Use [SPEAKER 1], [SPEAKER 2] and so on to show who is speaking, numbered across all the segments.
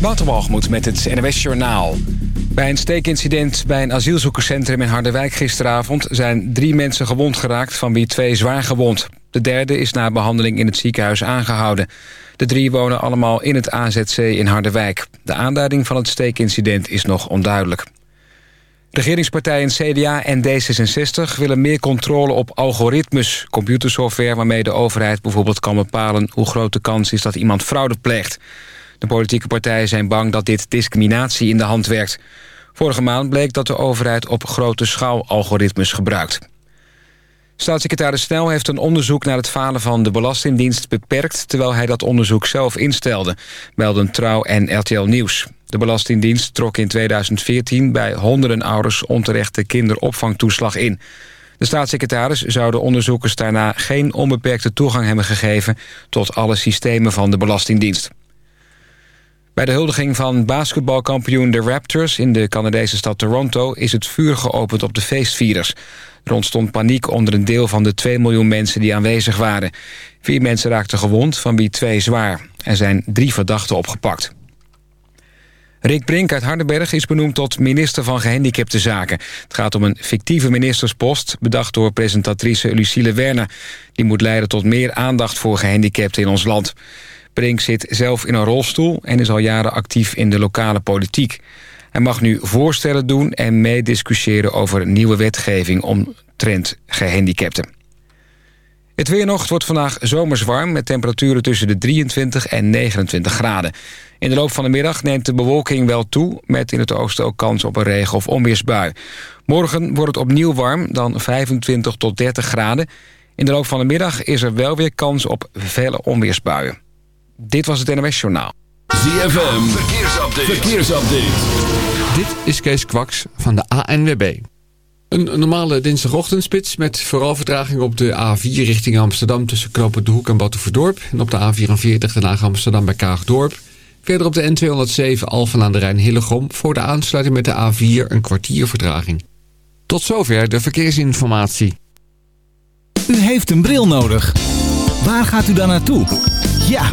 [SPEAKER 1] Waterwalgemoed met het NWS Journaal. Bij een steekincident bij een asielzoekerscentrum in Harderwijk gisteravond... zijn drie mensen gewond geraakt, van wie twee zwaar gewond. De derde is na behandeling in het ziekenhuis aangehouden. De drie wonen allemaal in het AZC in Harderwijk. De aanduiding van het steekincident is nog onduidelijk. Regeringspartijen CDA en D66 willen meer controle op algoritmes, computersoftware waarmee de overheid bijvoorbeeld kan bepalen hoe groot de kans is dat iemand fraude pleegt. De politieke partijen zijn bang dat dit discriminatie in de hand werkt. Vorige maand bleek dat de overheid op grote schaal algoritmes gebruikt. Staatssecretaris Snel heeft een onderzoek naar het falen van de Belastingdienst beperkt... terwijl hij dat onderzoek zelf instelde, melden Trouw en RTL Nieuws. De Belastingdienst trok in 2014 bij honderden ouders onterechte kinderopvangtoeslag in. De staatssecretaris zou de onderzoekers daarna geen onbeperkte toegang hebben gegeven... tot alle systemen van de Belastingdienst. Bij de huldiging van basketbalkampioen de Raptors... in de Canadese stad Toronto is het vuur geopend op de feestvierders. Er ontstond paniek onder een deel van de 2 miljoen mensen die aanwezig waren. Vier mensen raakten gewond, van wie twee zwaar. Er zijn drie verdachten opgepakt. Rick Brink uit Hardenberg is benoemd tot minister van Gehandicaptenzaken. Het gaat om een fictieve ministerspost, bedacht door presentatrice Lucille Werner. Die moet leiden tot meer aandacht voor gehandicapten in ons land. Brink zit zelf in een rolstoel en is al jaren actief in de lokale politiek. Hij mag nu voorstellen doen en meediscussiëren over nieuwe wetgeving omtrent gehandicapten. Het weer wordt vandaag zomers warm met temperaturen tussen de 23 en 29 graden. In de loop van de middag neemt de bewolking wel toe... met in het oosten ook kans op een regen- of onweersbui. Morgen wordt het opnieuw warm, dan 25 tot 30 graden. In de loop van de middag is er wel weer kans op vele onweersbuien. Dit was het NMS Journaal.
[SPEAKER 2] ZFM, verkeersupdate. verkeersupdate.
[SPEAKER 3] Dit is Kees Kwaks van de ANWB. Een normale dinsdagochtendspits met vooral vertraging op de A4 richting Amsterdam... tussen Knopen de Hoek en Battenverdorp. En op de A44 Den Haag Amsterdam bij Kaagdorp. Verder op de N207 Alphen aan de Rijn Hillegom... voor de aansluiting met de A4 een kwartier vertraging. Tot zover de verkeersinformatie.
[SPEAKER 4] U heeft een bril nodig. Waar gaat u dan naartoe? Ja,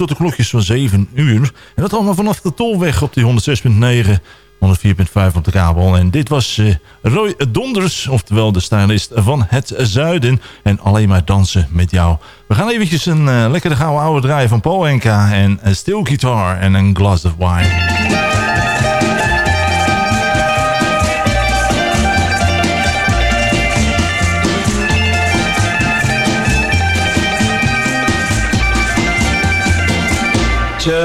[SPEAKER 5] Tot de klokjes van 7 uur. En dat allemaal vanaf de Tolweg op die 106.9, 104.5 op de kabel. En dit was uh, Roy Donders, oftewel de stylist van het Zuiden. En alleen maar dansen met jou. We gaan eventjes een uh, lekkere gouden oude draaien van Paul Enka. En een steel guitar en een glass of wine.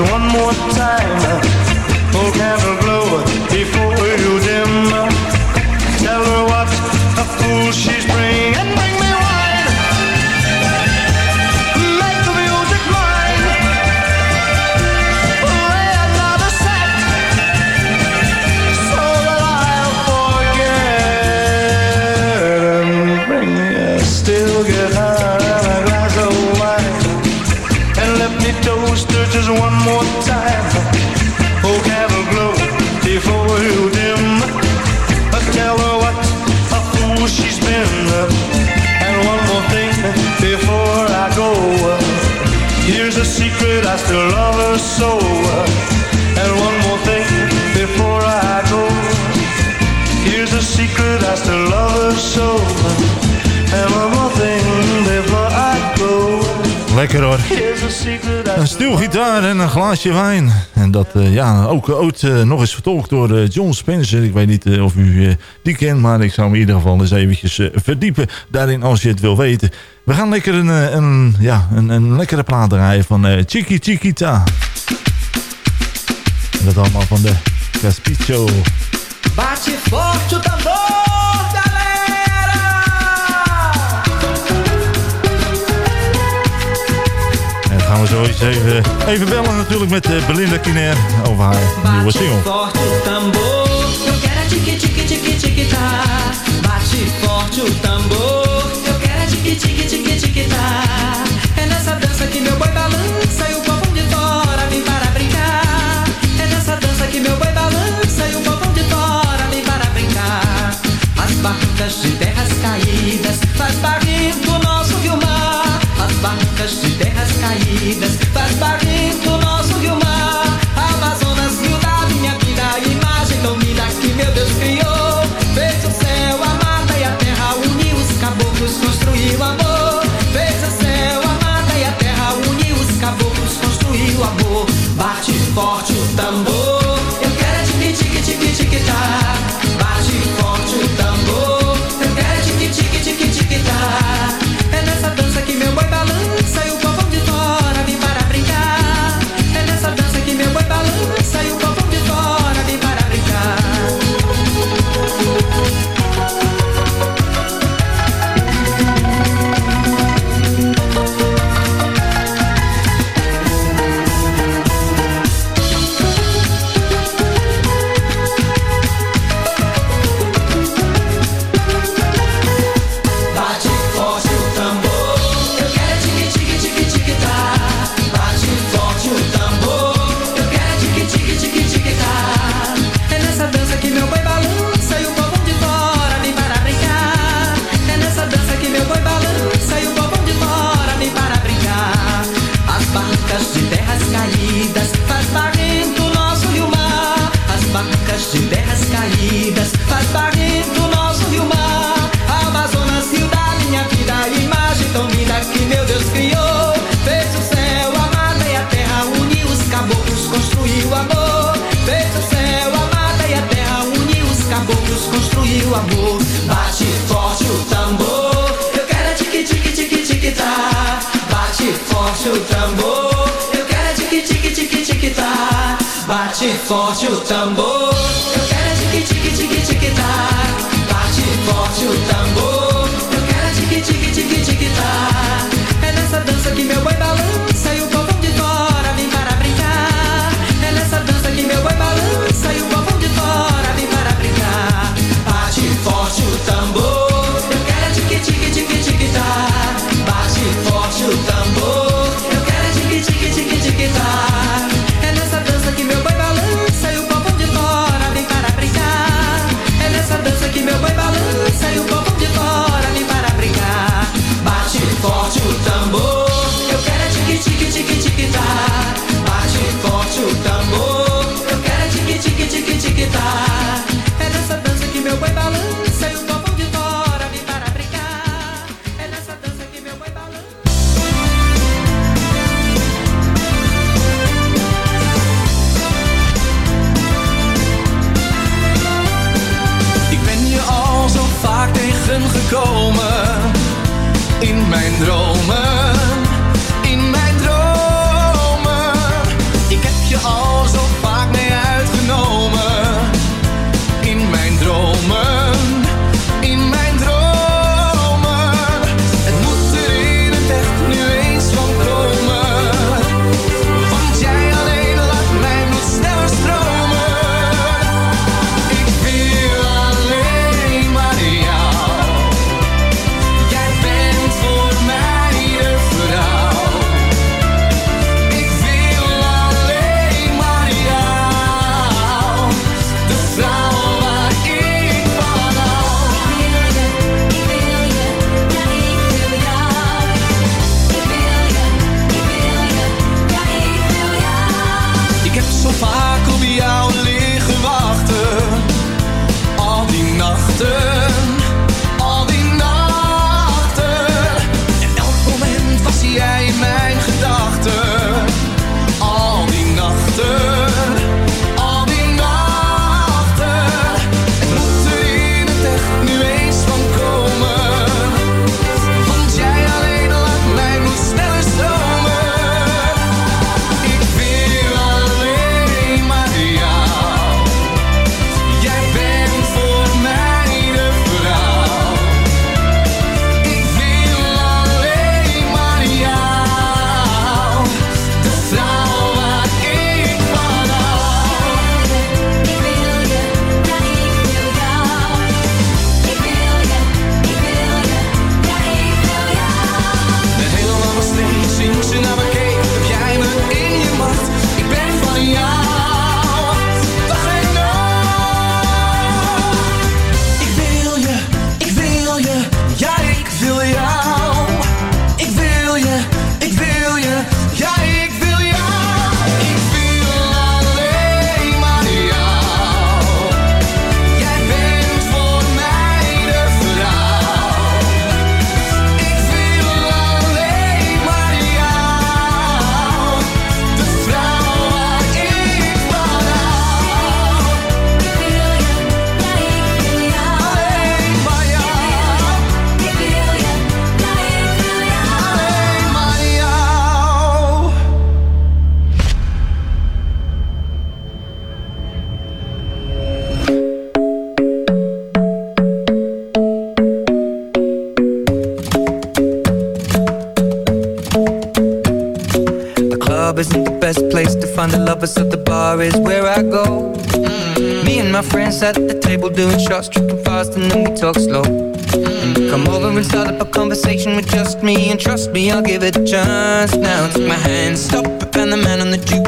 [SPEAKER 6] one more time. Uh, oh, candle. to love her so. And one more thing before I go. Here's a secret I still love her so and And
[SPEAKER 5] Lekker hoor. Een stilgitaar en een glaasje wijn. En dat uh, ja, ook ooit uh, nog eens vertolkt door John Spencer. Ik weet niet of u die kent, maar ik zou me in ieder geval eens eventjes verdiepen daarin als je het wil weten. We gaan lekker een, een, ja, een, een lekkere plaat draaien van Chiqui Chiquita. En dat allemaal van de Caspiccio.
[SPEAKER 7] Bate forte!
[SPEAKER 5] Gaan we zo eens even, even bellen natuurlijk met uh, Belinda Kiner over haar nieuwe single.
[SPEAKER 7] forte o tambor, eu quero tique tique tique tique tá. Bate forte o tambor, eu quero tique tique tique tique tá. É nessa dança que meu boi balança e o povão de fora vem para brincar. É nessa dança que meu boi balança e o povão de fora vem para brincar. As barcas de terras caídas faz barrir terras caídas Faz barrir
[SPEAKER 8] talk slow. Come over and start up a conversation with just me. And trust me, I'll give it a chance. Now take my hand, stop, and the man on the juke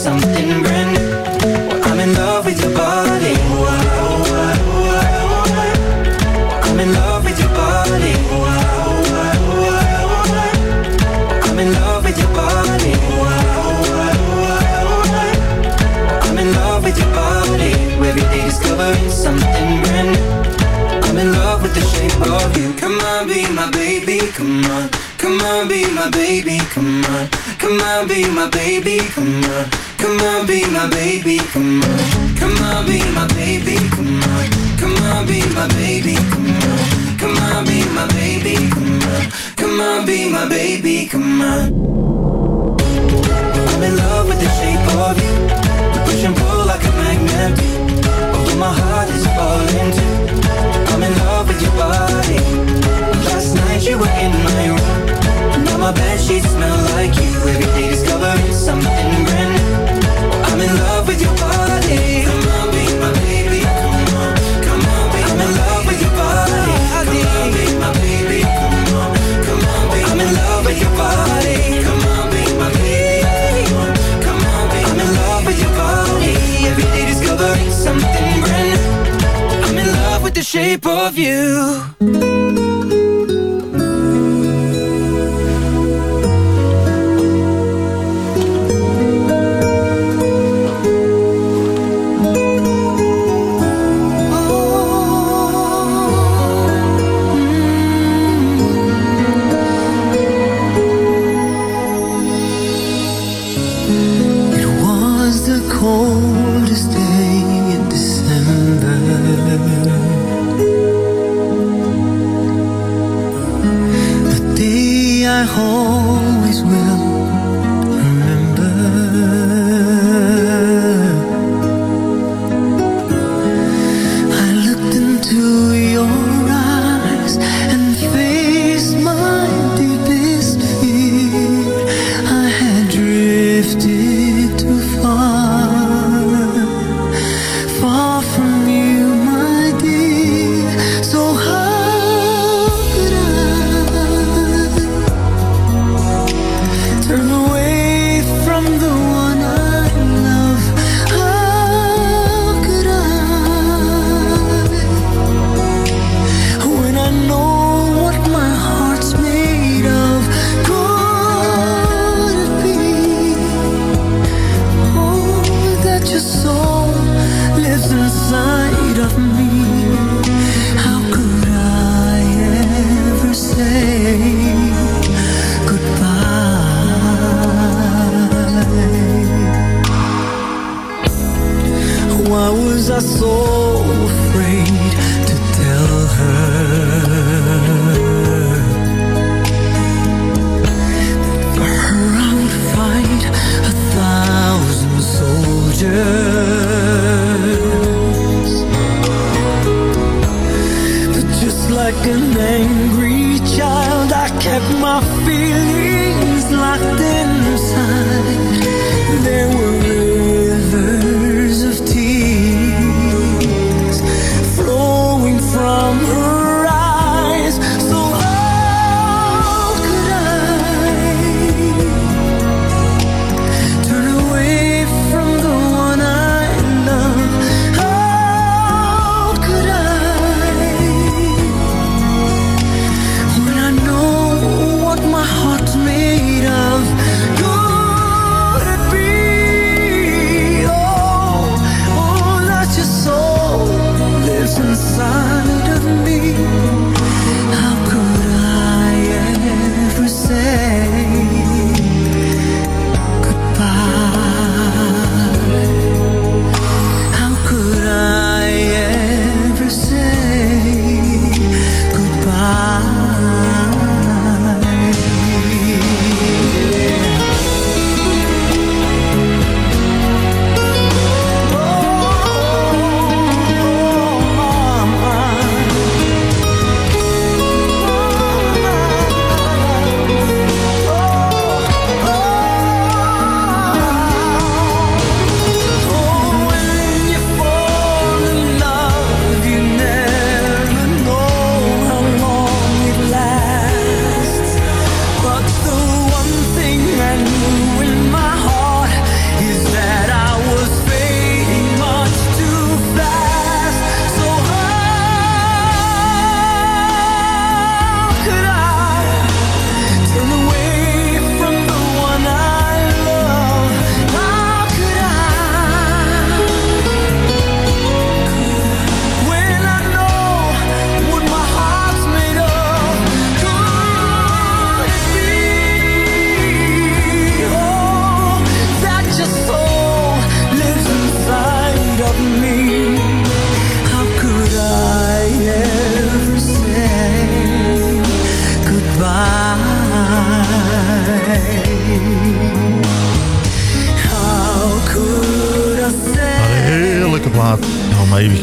[SPEAKER 8] I'm in love with the shape of you. We push and pull like a magnet. Although my heart is falling too. I'm in love with your body. Last night you were in my room. Now my bed sheets smell like you. Every day discovering something shape of you.
[SPEAKER 5] 可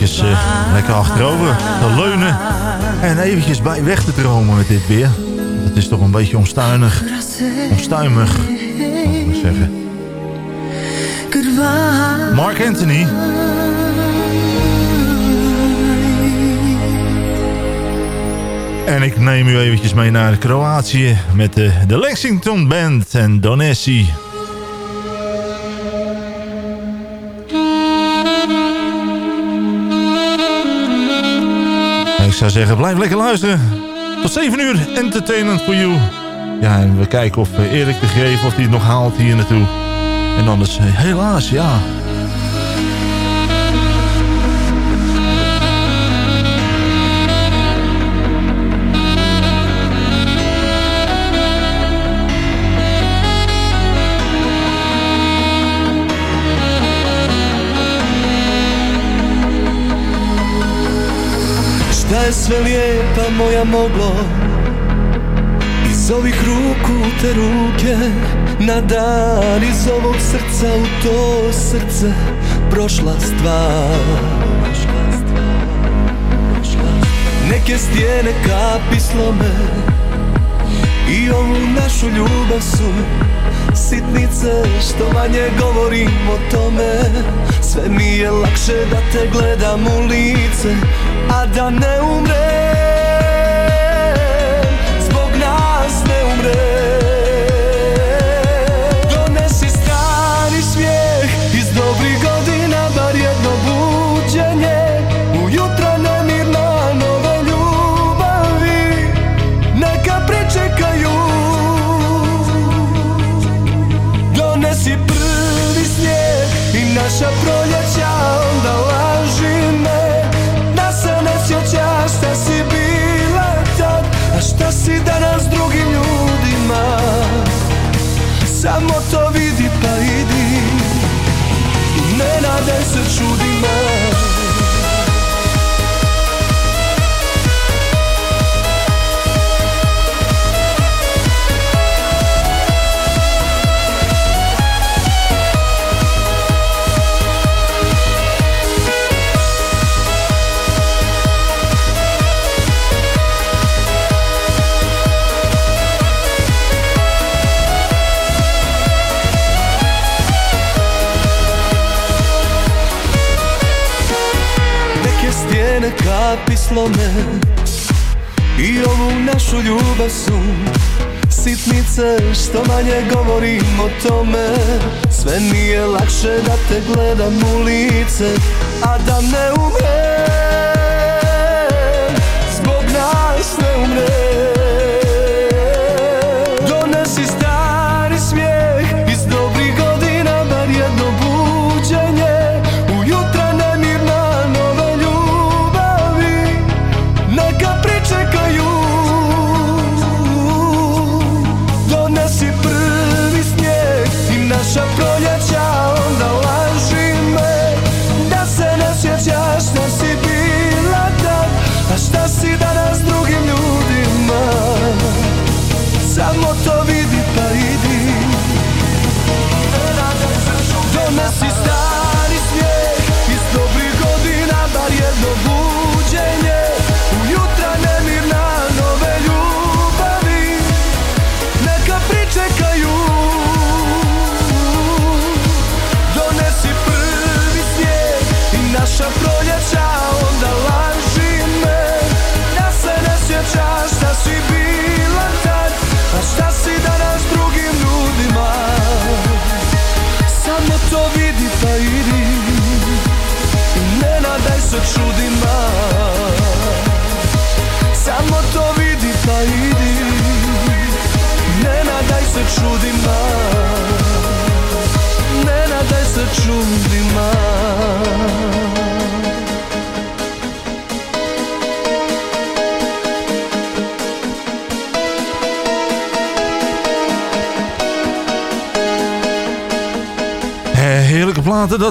[SPEAKER 5] eventjes eh, lekker achterover te leunen. En eventjes bij weg te dromen met dit weer. Het is toch een beetje onstuinig. Onstuimig, zou ik zeggen. Mark Anthony. En ik neem u eventjes mee naar Kroatië met de, de Lexington Band en Donesi. Zou zeggen, blijf lekker luisteren. Tot 7 uur, entertainment for you. Ja, en we kijken of eh, Erik de Greef, of hij het nog haalt hier naartoe. En anders, eh, helaas, ja.
[SPEAKER 9] Je sve lijepa moja moglo. Iz ovih ruku te ruke Na dan iz ovog srca u to srce Prošla stvar. Neke stijene kapi slome I ovu našu ljubav su Sitnice. Što manje govorim o tome Sve mi je lakše da te gledam u lice Adja ne umre. Slome I ovu našu ljubav su Sitnice što manje govorim o tome. Sve mi je lakše da te gledam u lice A da ne umrem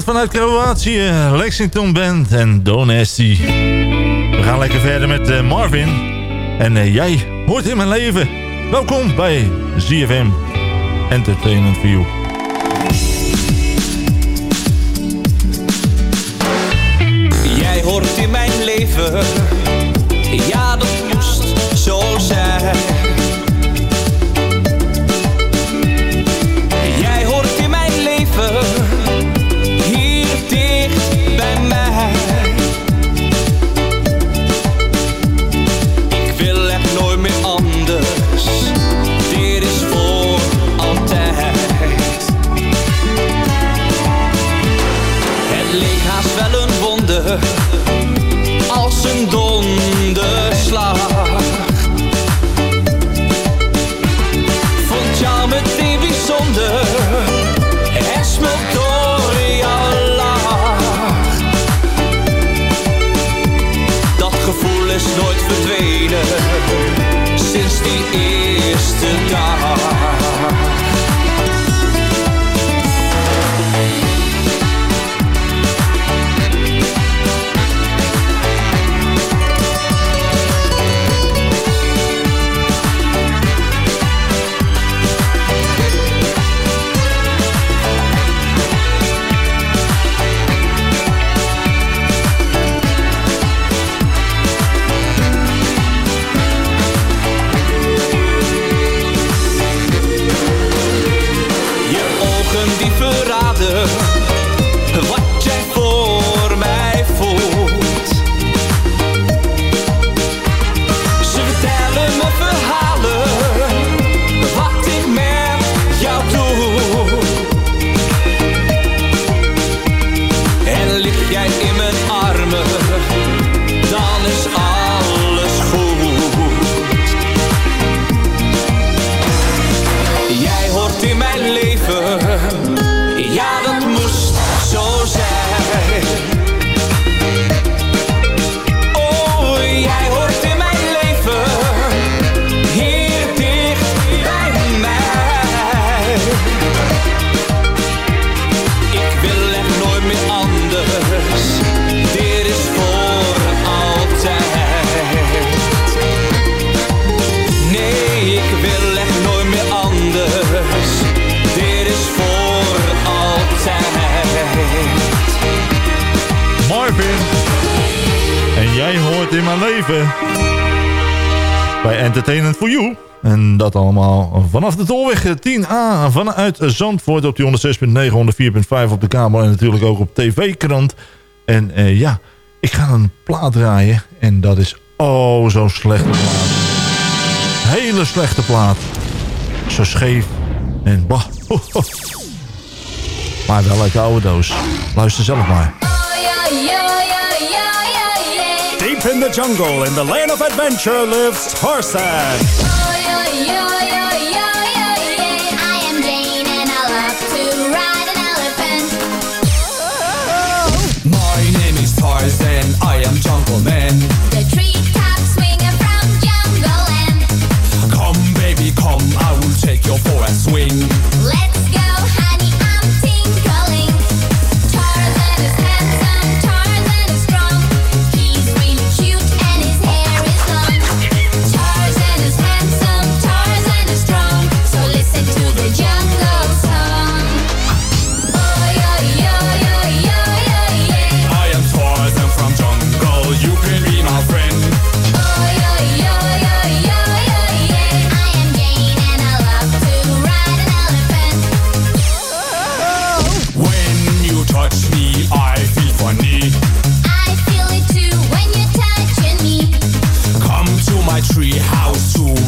[SPEAKER 5] vanuit Kroatië. Lexington Band en Donesti. We gaan lekker verder met eh, Marvin. En eh, jij hoort in mijn leven. Welkom bij ZFM Entertainment for
[SPEAKER 10] Als een donderslag. Leven. Bij
[SPEAKER 5] Entertainment for You. En dat allemaal vanaf de Tolweg 10A. Vanuit Zandvoort op die 106.9, 104.5 op de kabel. En natuurlijk ook op TV-krant. En eh, ja, ik ga een plaat draaien. En dat is oh zo'n slechte plaat. Hele slechte plaat. Zo scheef. En bah. Maar wel uit de oude doos. Luister zelf maar.
[SPEAKER 11] In the jungle, in the land of adventure, lives Tarzan.
[SPEAKER 10] I am Jane and I love
[SPEAKER 12] to ride an elephant. My name is Tarzan,
[SPEAKER 13] I am
[SPEAKER 14] Jungle Man.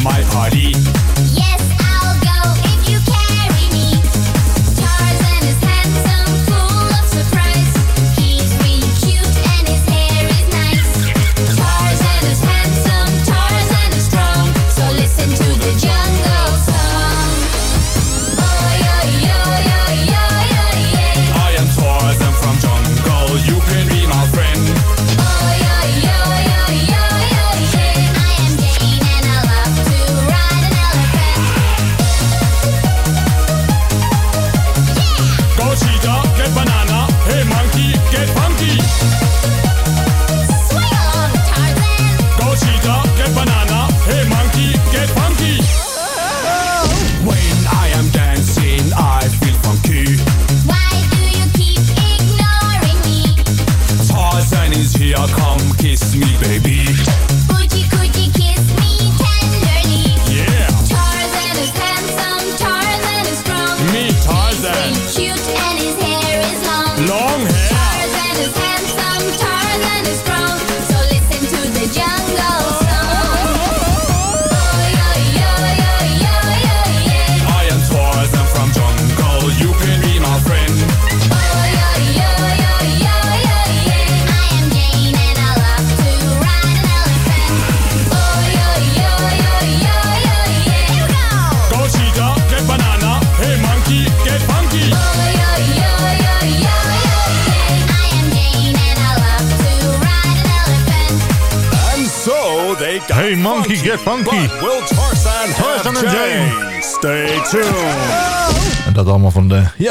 [SPEAKER 14] my party.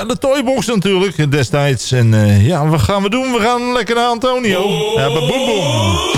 [SPEAKER 14] de toybox natuurlijk destijds. En eh, ja, wat gaan we doen? We gaan lekker naar Antonio. Ja, boem boem.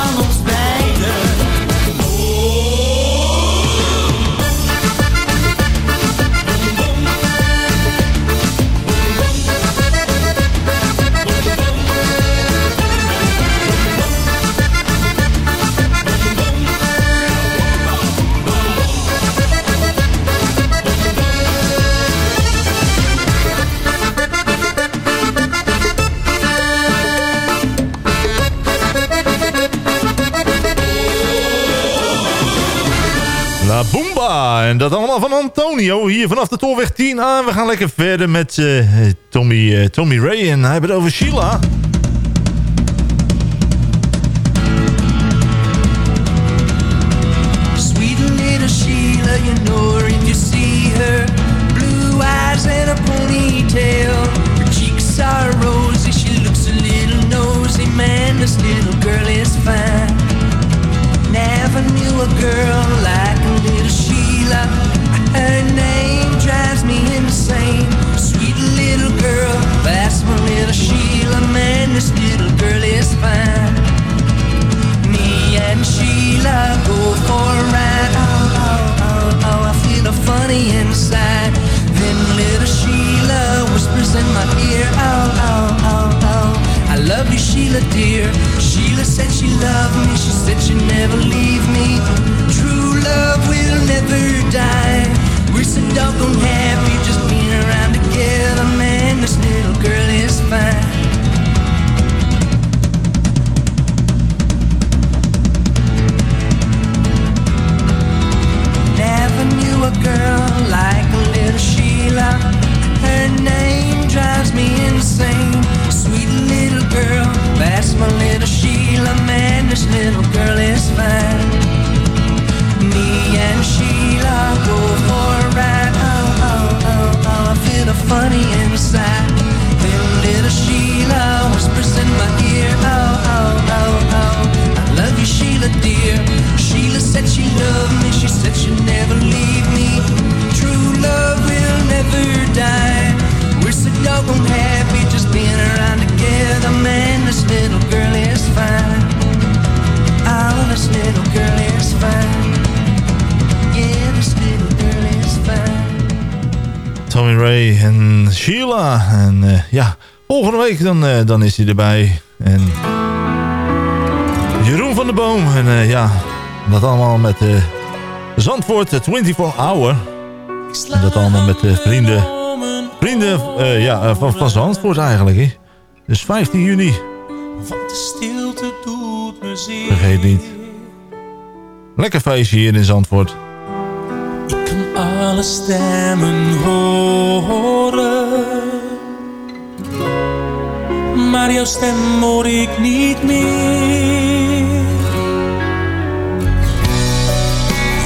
[SPEAKER 14] dat allemaal van Antonio hier vanaf de Tolweg 10 aan. Ah, we gaan lekker verder met eh, Tommy, eh, Tommy Ray en hij hebben het over Sheila.
[SPEAKER 15] Sheila.
[SPEAKER 5] En eh, ja, volgende week dan, eh, dan is hij erbij. En Jeroen van der Boom. En eh, ja, dat allemaal met Zandvoort, de 24 Hour. En dat allemaal met de vrienden, vrienden ja, van, van Zandvoort eigenlijk. Hè. Dus 15 juni,
[SPEAKER 16] Want de stilte doet me zeer.
[SPEAKER 5] vergeet niet. Lekker feestje hier in Zandvoort.
[SPEAKER 16] Ik kan alle stemmen horen. Maar jouw stem hoor ik niet meer.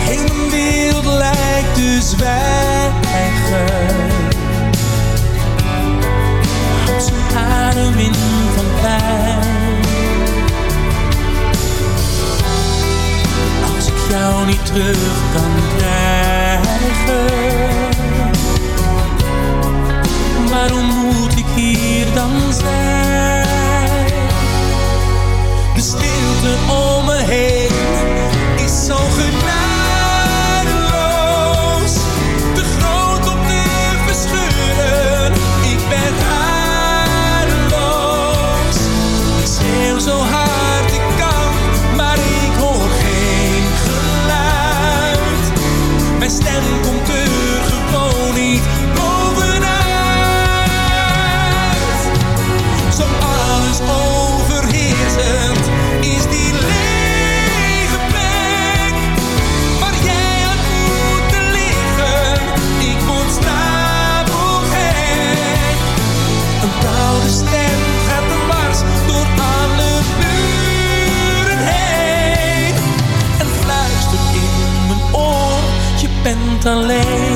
[SPEAKER 16] Heel mijn wereld lijkt te zwijgen. Houdt zijn adem in van pijn. Als ik jou niet terug kan krijgen Waarom moet ik hier dan zijn? Stilte om alleen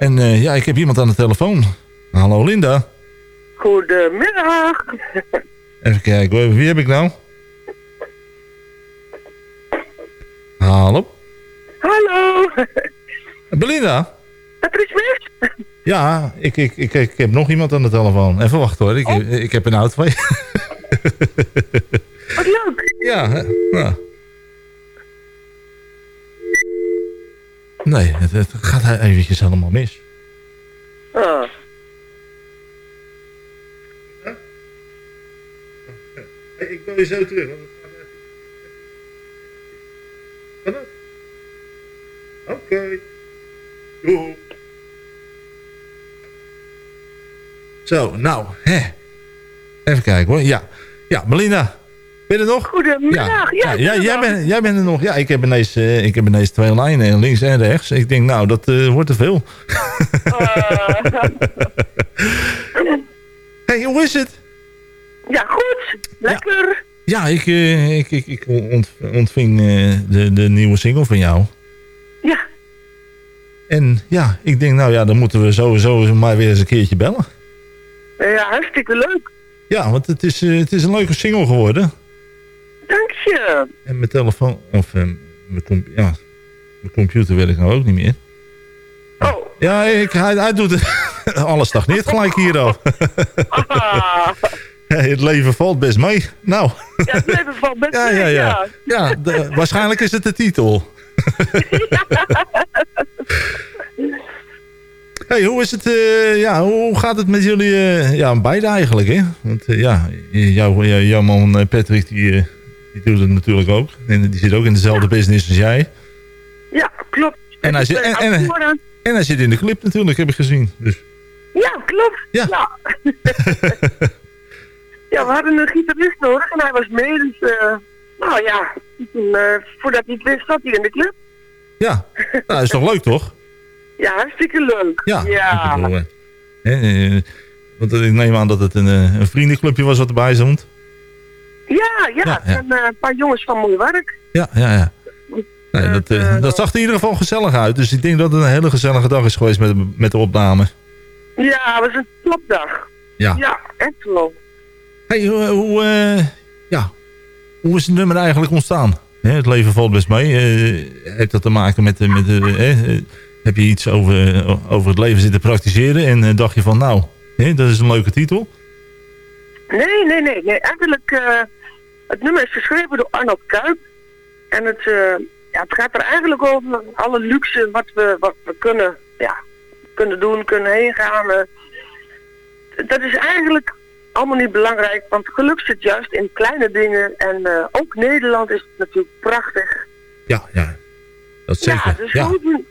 [SPEAKER 16] En
[SPEAKER 5] eh, ja, ik heb iemand aan de telefoon. Hallo Linda.
[SPEAKER 17] Goedemiddag.
[SPEAKER 5] Even kijken, hoor. wie heb ik nou? Hallo?
[SPEAKER 17] Hallo.
[SPEAKER 5] Belinda?
[SPEAKER 17] Patrice West?
[SPEAKER 5] Ja, ik, ik, ik, ik heb nog iemand aan de telefoon. Even wachten hoor, ik, ik heb een auto van je.
[SPEAKER 17] Wat leuk.
[SPEAKER 5] Ja, nou. Nee, het, het gaat eventjes helemaal mis.
[SPEAKER 17] Ah.
[SPEAKER 5] Ik wil je zo terug. want het gaat even- Kan dat? Oké. Doei. Zo, nou, hè. Even kijken hoor. Ja, ja Melina. Ben je er nog?
[SPEAKER 17] Goedemiddag. Ja,
[SPEAKER 5] Ja, jij, bent, jij bent er nog. Ja, ik heb ineens, eh, ik heb ineens twee lijnen, links en rechts. Ik denk, nou, dat eh, wordt te veel. hey, hoe is het?
[SPEAKER 17] Ja, goed. Lekker.
[SPEAKER 5] Ja, ik, eh, ik, ik, ik ont- ontving eh, de, de nieuwe single van jou.
[SPEAKER 17] Ja.
[SPEAKER 5] En ja, ik denk, nou ja, dan moeten we sowieso maar weer eens een keertje bellen.
[SPEAKER 17] Ja, hartstikke leuk.
[SPEAKER 5] Ja, want het is, eh, het is een leuke single geworden.
[SPEAKER 17] Jeetje.
[SPEAKER 5] En mijn telefoon, of eh, mijn, com- ja, mijn computer werkt nou ook niet meer.
[SPEAKER 17] Oh.
[SPEAKER 5] Ja, ik, hij, hij doet het. Alles stagneert gelijk hier al.
[SPEAKER 17] Ah.
[SPEAKER 5] het leven valt best mee. Nou.
[SPEAKER 17] Ja, het leven valt best
[SPEAKER 5] Ja,
[SPEAKER 17] mee,
[SPEAKER 5] ja, ja.
[SPEAKER 17] ja.
[SPEAKER 5] ja de- waarschijnlijk is het de titel. Hey, hoe is het, eh, ja, hoe gaat het met jullie, eh, ja, beide eigenlijk, hè? Want ja, jouw, jouw man Patrick, die, die doet het natuurlijk ook. En die zit ook in dezelfde business als jij.
[SPEAKER 17] Ja, klopt.
[SPEAKER 5] En hij, zit, en, en, en hij zit in de clip natuurlijk, heb ik gezien. Dus,
[SPEAKER 17] Ja, klopt. Ja. Ja. we hadden een gitarist nodig en hij was mee. Dus, eh, nou ja, toen, eh, voordat hij het wist, zat hij in de club.
[SPEAKER 5] ja, nou, dat is toch leuk, toch?
[SPEAKER 17] Ja, hartstikke leuk.
[SPEAKER 5] Ja,
[SPEAKER 17] ja.
[SPEAKER 5] Bedoel, eh, want ik neem aan dat het een, een vriendenclubje was wat erbij stond.
[SPEAKER 17] Ja, ja,
[SPEAKER 5] Ja, ja.
[SPEAKER 17] en eh, een paar jongens van mooi werk.
[SPEAKER 5] Ja, ja, ja. Nee, dat, eh, dat zag er in ieder geval gezellig uit. Dus ik denk dat het een hele gezellige dag is geweest met, met de opname.
[SPEAKER 17] Ja, het was een topdag.
[SPEAKER 5] Ja.
[SPEAKER 17] Ja, echt wel.
[SPEAKER 5] Hey, hoe, hoe, eh, ja, hoe is het nummer eigenlijk ontstaan? Het leven valt best mee. Eh, heeft dat te maken met... eh, met eh, eh, heb je iets over, over het leven zitten praktiseren en eh, dacht je van nou, dat is een leuke titel?
[SPEAKER 17] Nee, nee, nee. nee. Eigenlijk, eh, het nummer is geschreven door Arnold Kuip. En het, eh, ja, het gaat er eigenlijk over alle luxe wat we, wat we kunnen, ja, kunnen doen, kunnen heen gaan. eh. dat is eigenlijk allemaal niet belangrijk, want geluk zit juist in kleine dingen. En eh, ook Nederland is natuurlijk prachtig.
[SPEAKER 5] Ja, ja. Dat
[SPEAKER 17] Ja,
[SPEAKER 5] zeker.
[SPEAKER 17] dus
[SPEAKER 5] Ja,
[SPEAKER 17] we, hoeven,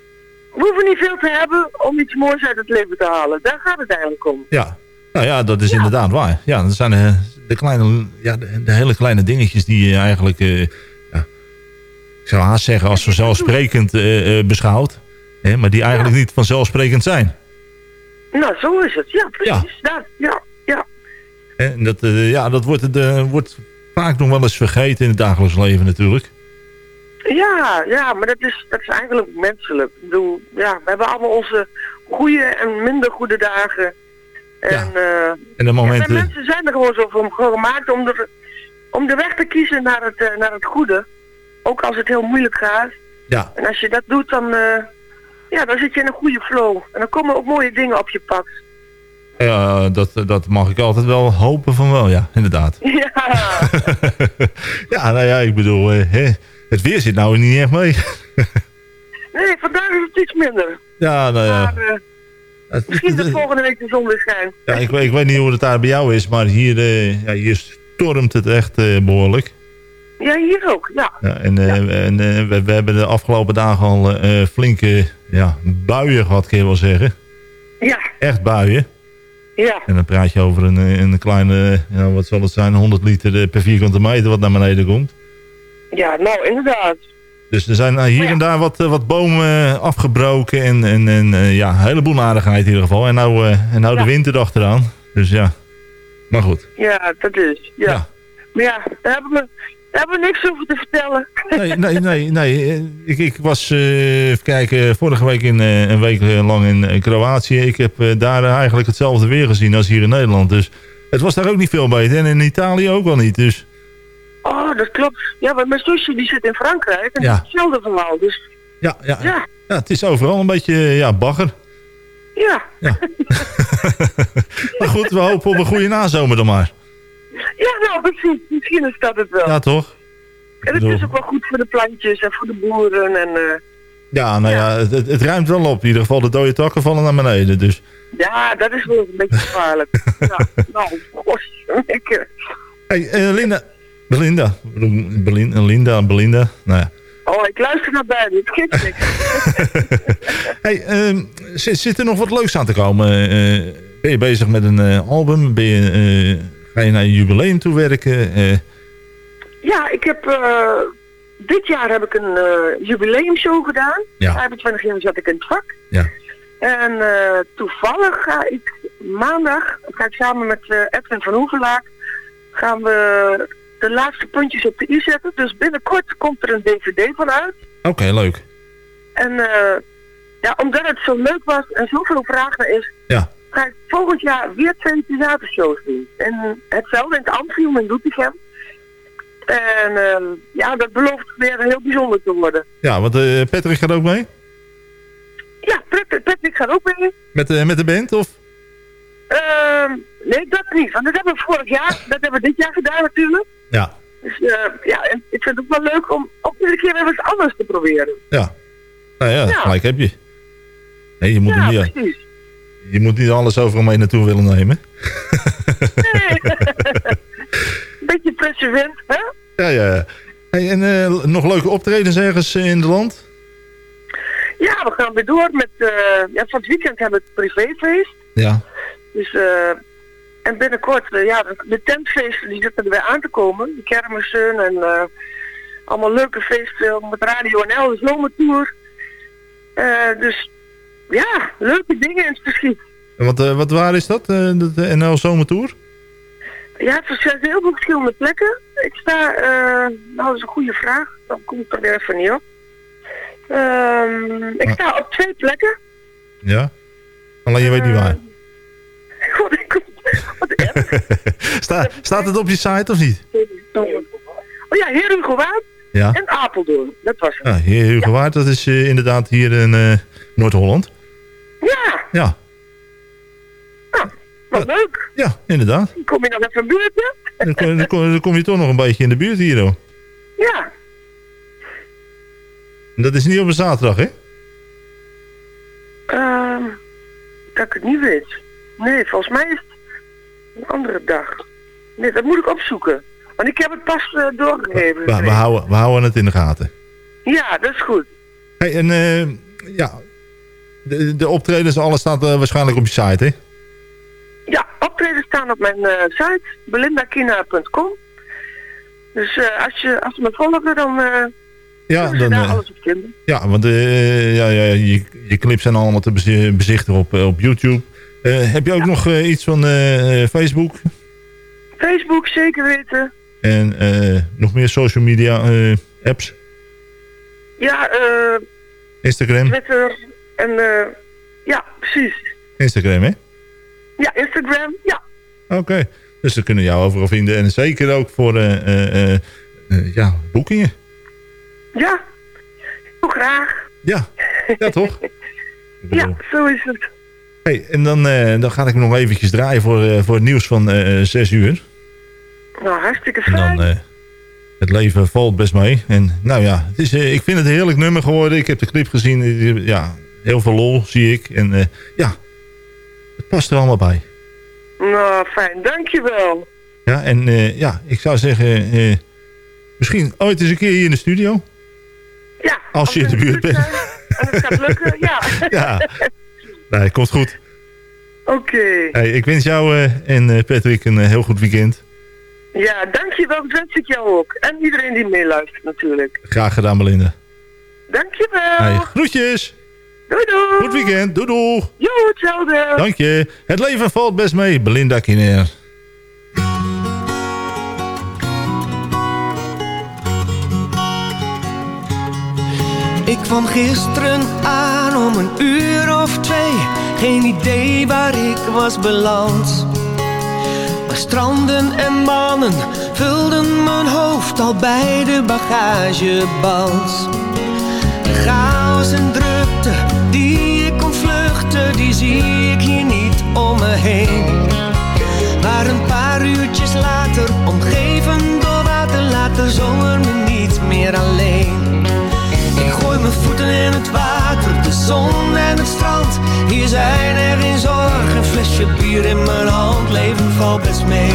[SPEAKER 17] we hoeven niet veel te hebben om iets moois uit het leven te halen. Daar gaat het eigenlijk om.
[SPEAKER 5] ja. Nou ja, dat is inderdaad waar. Ja, dat zijn de, de, kleine, ja, de, de hele kleine dingetjes die je eigenlijk, eh, ja, ik zou haast zeggen, als vanzelfsprekend eh, eh, beschouwt. Hè, maar die eigenlijk niet vanzelfsprekend zijn.
[SPEAKER 17] Nou, zo is het. Ja, precies. Ja, ja, ja.
[SPEAKER 5] En dat, eh, ja, dat wordt, eh, wordt vaak nog wel eens vergeten in het dagelijks leven natuurlijk.
[SPEAKER 17] Ja, ja, maar dat is, dat is eigenlijk menselijk. Ik bedoel, ja, we hebben allemaal onze goede en minder goede dagen. En, eh,
[SPEAKER 5] En de momenten...
[SPEAKER 17] mensen zijn er gewoon zo voor gemaakt om de, om de weg te kiezen naar het, eh, naar het goede. Ook als het heel moeilijk gaat.
[SPEAKER 5] Ja.
[SPEAKER 17] En als je dat doet, dan, eh, ja, dan zit je in een goede flow. En dan komen ook mooie dingen op je pad.
[SPEAKER 5] Ja, dat, dat mag ik altijd wel hopen van wel, ja, inderdaad.
[SPEAKER 17] Ja,
[SPEAKER 5] Ja, nou ja, ik bedoel, hè, het weer zit nou niet echt mee.
[SPEAKER 17] nee, vandaag is het iets minder.
[SPEAKER 5] ja, nou ja.
[SPEAKER 17] Maar misschien dat volgende week de zon weer schijnt.
[SPEAKER 5] ja ik, weet- ik weet niet hoe het daar bij jou is, maar hier, eh, ja, hier stormt het echt eh, behoorlijk.
[SPEAKER 17] Ja, hier ook, ja.
[SPEAKER 5] Ja, en eh, en we, we hebben de afgelopen dagen al flinke ja, buien gehad, kun je wel zeggen.
[SPEAKER 17] Ja,
[SPEAKER 5] Echt buien.
[SPEAKER 17] ja.
[SPEAKER 5] En dan praat je over een, een kleine, ja, wat zal het zijn, 100 liter per vierkante meter wat naar beneden komt.
[SPEAKER 17] Ja, nou inderdaad.
[SPEAKER 5] Dus er zijn eh, hier en daar wat, eh, wat bomen eh, afgebroken en, en, en ja, een heleboel aardigheid in ieder geval. En nou, en nou de wind erachteraan. Dus ja, maar goed.
[SPEAKER 17] Ja, dat is. Ja. Maar ja, daar hebben, we, daar hebben we niks over te vertellen.
[SPEAKER 5] Nee, nee, nee. nee. Ik, ik was, even kijken, vorige week in, een week lang in Kroatië. Ik heb daar eigenlijk hetzelfde weer gezien als hier in Nederland. Dus het was daar ook niet veel beter. En in Italië ook wel niet. Dus
[SPEAKER 17] Oh, dat klopt. Ja, want mijn zusje die zit in Frankrijk en
[SPEAKER 5] Ja.
[SPEAKER 17] het is hetzelfde verhaal. Dus
[SPEAKER 5] ja, ja,
[SPEAKER 17] ja,
[SPEAKER 5] ja, het is overal een beetje ja, bagger.
[SPEAKER 17] ja.
[SPEAKER 5] Maar goed, we hopen op een goede nazomer dan maar.
[SPEAKER 17] Ja, nou precies. Misschien is dat het wel.
[SPEAKER 5] Ja, toch?
[SPEAKER 17] en het is ook wel goed voor de plantjes en voor de boeren. En eh,
[SPEAKER 5] Ja, nou ja, het, het, het ruimt wel op. In ieder geval, de dode takken vallen naar beneden. Dus
[SPEAKER 17] ja, dat is wel een beetje gevaarlijk. ja, nou, gosh,
[SPEAKER 5] Hey, eh, Linda. Belinda. Belinda, Linda, Belinda. Nou ja.
[SPEAKER 17] Oh, ik luister naar beiden. Het geeft niks.
[SPEAKER 5] Hey, ehm, zit, zit er nog wat leuks aan te komen? Eh, ben je bezig met een eh, album? Ben je, eh, ga je naar een jubileum toe werken?
[SPEAKER 17] Ja, ik heb... dit jaar heb ik een jubileumshow gedaan.
[SPEAKER 5] Ja.
[SPEAKER 17] 25 jaar zat ik in het vak.
[SPEAKER 5] Ja.
[SPEAKER 17] En toevallig ga ik maandag, ga ik samen met Edwin van Hoevelaak, gaan we de laatste puntjes op de i zetten. Dus binnenkort komt er een dvd van uit.
[SPEAKER 5] Oké, leuk.
[SPEAKER 17] En eh, ja, omdat het zo leuk was en zoveel vraag naar is,
[SPEAKER 5] Ja.
[SPEAKER 17] ga ik volgend jaar weer twee theatershows doen. En hetzelfde in het Amfium in Doetinchem. En eh, ja, dat belooft weer heel bijzonder te worden.
[SPEAKER 5] Ja, want eh, Patrick gaat ook mee?
[SPEAKER 17] Ja, Patrick, Patrick gaat ook mee.
[SPEAKER 5] Met, eh, met de band, of?
[SPEAKER 17] Ehm, nee, dat niet. Want dat hebben we vorig jaar, dat hebben we dit jaar gedaan natuurlijk.
[SPEAKER 5] Ja.
[SPEAKER 17] Dus eh, ja, ik vind het ook wel leuk om ook weer een keer weer wat anders te proberen.
[SPEAKER 5] Ja. Nou ja,
[SPEAKER 17] Ja.
[SPEAKER 5] gelijk heb je. Nee, je moet,
[SPEAKER 17] Ja,
[SPEAKER 5] niet,
[SPEAKER 17] precies.
[SPEAKER 5] je moet niet alles overal mee naartoe willen nemen.
[SPEAKER 17] Beetje precedent, hè?
[SPEAKER 5] Ja, ja. Hey, en eh, nog leuke optredens ergens eh, in het land?
[SPEAKER 17] Ja, we gaan weer door met, eh, ja, van het weekend hebben we het privéfeest.
[SPEAKER 5] Ja.
[SPEAKER 17] Dus, eh, en binnenkort, eh, ja, de, tentfeesten die zitten er weer aan te komen. De kermissen en eh, allemaal leuke feesten met Radio NL, de zomertour. Dus ja, leuke dingen in het verschiet.
[SPEAKER 5] En Wat, wat waar is dat, de NL Zomertour?
[SPEAKER 17] Ja, het zijn heel veel verschillende plekken. Ik sta, eh, nou dat is een goede vraag, dan kom ik er weer even niet op. Ehm, ik sta op twee plekken.
[SPEAKER 5] Ja. Alleen je weet niet waar.
[SPEAKER 17] God, ik kom-
[SPEAKER 5] Sta, staat het op je site of niet?
[SPEAKER 17] Oh ja, Heer Hugo Waard
[SPEAKER 5] Ja.
[SPEAKER 17] en Apeldoorn. Dat was het.
[SPEAKER 5] Ja, Heer Hugo Waard, dat is eh, inderdaad hier in eh, Noord-Holland.
[SPEAKER 17] Ja,
[SPEAKER 5] Ja.
[SPEAKER 17] wat leuk.
[SPEAKER 5] Ja, inderdaad.
[SPEAKER 17] Kom je nog even een buurtje?
[SPEAKER 5] Dan kom, dan kom- dan kom je toch nog een beetje in de buurt hier, hoor.
[SPEAKER 17] Ja,
[SPEAKER 5] En Dat is niet op een zaterdag, hè?
[SPEAKER 17] ehm, dat ik het niet weet. Nee, volgens mij is het een andere dag. Nee, dat moet ik opzoeken. Want ik heb het pas eh, doorgegeven.
[SPEAKER 5] We, we, houden, we houden het in de gaten.
[SPEAKER 17] Ja, dat is goed.
[SPEAKER 5] Hey, en eh, ja, de, de optredens, alles staat eh, waarschijnlijk op je site, hè?
[SPEAKER 17] Ja, optreden staan op mijn site, belindakina.com. Dus als, je, als je me volgen, dan
[SPEAKER 5] Ja,
[SPEAKER 17] ze
[SPEAKER 5] dan,
[SPEAKER 17] daar alles op vinden.
[SPEAKER 5] ja want eh, ja, ja, je, je clips zijn allemaal te bezi- bezichtigen op, op YouTube. Eh, heb je ook nog eh, iets van eh, Facebook
[SPEAKER 17] Facebook, zeker weten.
[SPEAKER 5] en eh, nog meer social media apps?
[SPEAKER 17] Ja, eh
[SPEAKER 5] Instagram?
[SPEAKER 17] Twitter en eh, ja, precies.
[SPEAKER 5] Instagram, hè?
[SPEAKER 17] Ja, Instagram, ja.
[SPEAKER 5] Oké. Dus ze kunnen jou overal vinden. En zeker ook voor ja, boekingen.
[SPEAKER 17] Ja, heel graag.
[SPEAKER 5] Ja, ja toch?
[SPEAKER 17] Ja, zo is het.
[SPEAKER 5] Hey, en dan, eh, dan ga ik nog eventjes draaien voor, eh, voor het nieuws van eh 6 uur.
[SPEAKER 17] Nou, hartstikke
[SPEAKER 5] En
[SPEAKER 17] fijn.
[SPEAKER 5] dan, eh, het leven valt best mee. En nou ja, het is, ik vind het een heerlijk nummer geworden. Ik heb de clip gezien. Ja, heel veel lol zie ik. En ja, het past er allemaal bij.
[SPEAKER 17] Nou, fijn, dankjewel.
[SPEAKER 5] Ja, en ja, ik zou zeggen, misschien ooit eens een keer hier in de studio.
[SPEAKER 17] Ja.
[SPEAKER 5] Als je in de buurt bent.
[SPEAKER 17] En het gaat lukken, ja.
[SPEAKER 5] Ja. Nee, komt goed.
[SPEAKER 17] Oké.
[SPEAKER 5] Hey, ik wens jou eh, en eh, Patrick een eh, heel goed weekend.
[SPEAKER 17] Ja, dankjewel. Dat wens ik jou ook. En iedereen die meeluistert natuurlijk.
[SPEAKER 5] Graag gedaan, Belinda.
[SPEAKER 17] Dankjewel.
[SPEAKER 5] Hey, groetjes.
[SPEAKER 17] Doei doei.
[SPEAKER 5] Goed weekend. Doei doei.
[SPEAKER 17] Jo, hetzelfde.
[SPEAKER 5] Dank je. Het leven valt best mee. Belinda Kiner.
[SPEAKER 14] Ik kwam gisteren aan om een uur of twee. Geen idee waar ik was beland. Maar stranden en mannen vulden mijn hoofd al bij de bagageband. De chaos en drukte die ik kon vluchten, die zie ik hier niet om me heen. Maar een paar uurtjes later, omgeven door water, laat de zomer me niet meer alleen. Ik gooi mijn voeten in het water, zon en het strand. Hier zijn er geen zorgen, een flesje bier in mijn hand. Leven valt best mee,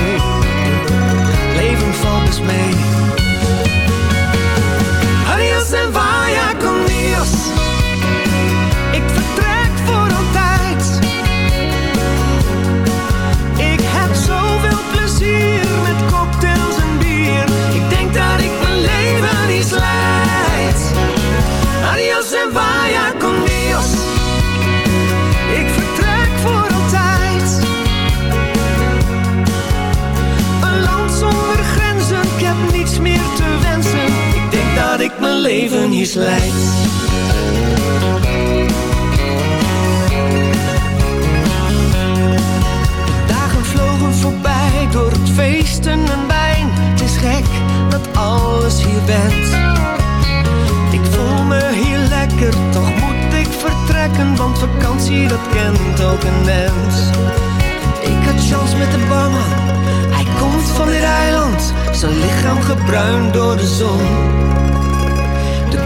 [SPEAKER 14] leven valt best mee. ik mijn leven hier slijt. Dagen vlogen voorbij door het feesten en wijn. Het is gek dat alles hier bent. Ik voel me hier lekker, toch moet ik vertrekken. Want vakantie, dat kent ook een mens. Ik had chance met een barman. Hij komt van dit eiland, zijn lichaam gebruind door de zon.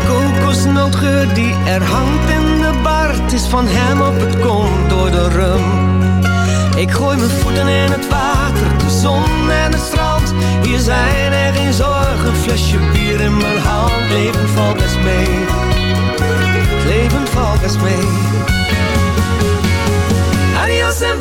[SPEAKER 14] Kokosnootgeur die er hangt in de bar, is van hem op het komt door de rum. Ik gooi mijn voeten in het water, de zon en het strand. Hier zijn er geen zorgen, flesje bier in mijn hand. Leven valt best mee, het leven valt best mee. Adios en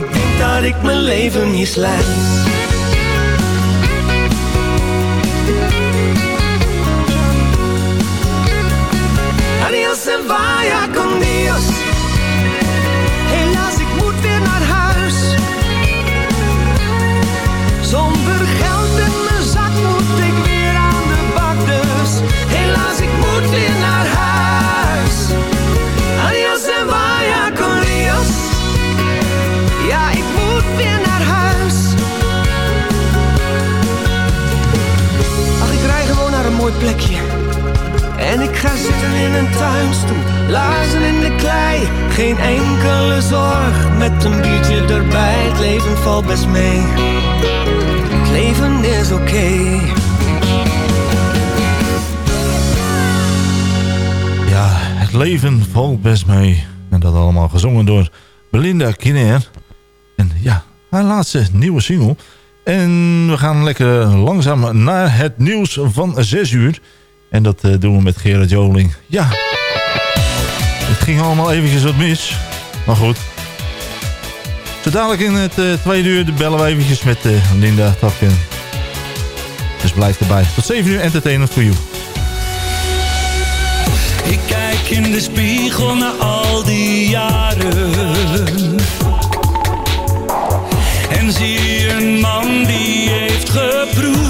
[SPEAKER 14] Ik denk dat ik mijn leven hier slijt. Ik ga zitten in een tuinstoel, laarzen in de klei. Geen enkele zorg, met een biertje erbij. Het leven valt best mee. Het leven is oké.
[SPEAKER 5] Ja, het leven valt best mee. En dat allemaal gezongen door Belinda Kiner. En ja, haar laatste nieuwe single. En we gaan lekker langzaam naar het nieuws van 6 uur. En dat eh, doen we met Gerard Joling. Ja, het ging allemaal eventjes wat mis. Maar goed. Zo dadelijk in het eh, tweede uur bellen we eventjes met eh, Linda Tapken. Dus blijf erbij. Tot 7 uur entertainment voor you.
[SPEAKER 16] Ik kijk in de spiegel na al die jaren En zie een man die heeft geproefd